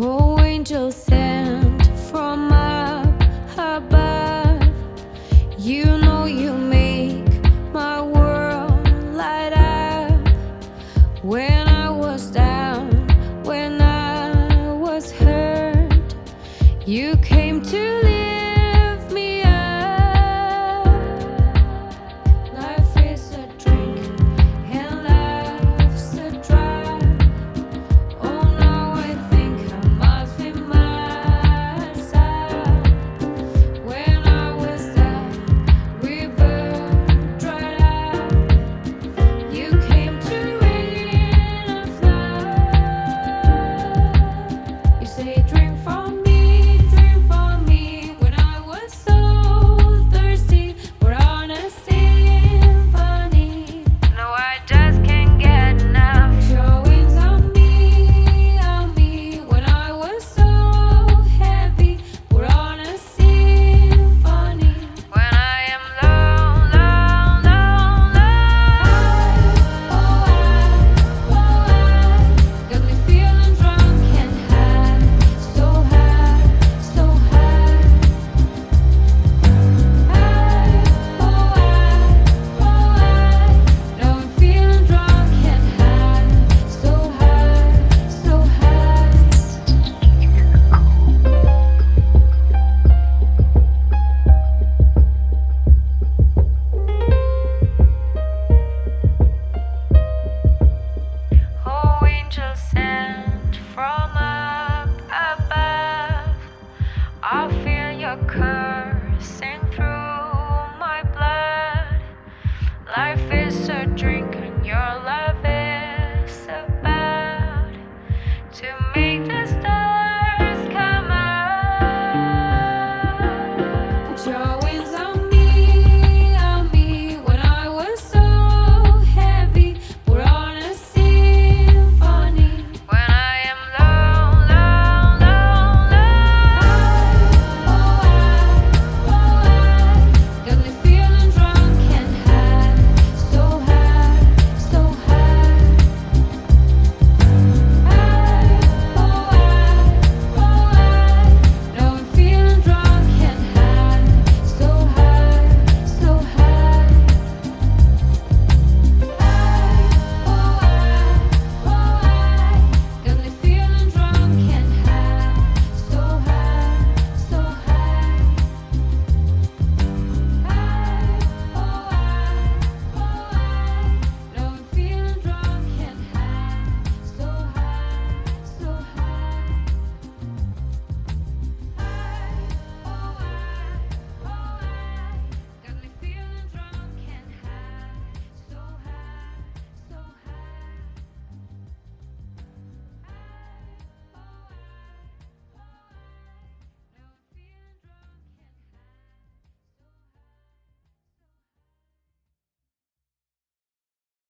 Oh, sent from up above. You know you make my world light up. When I was down, when I was hurt, you came to.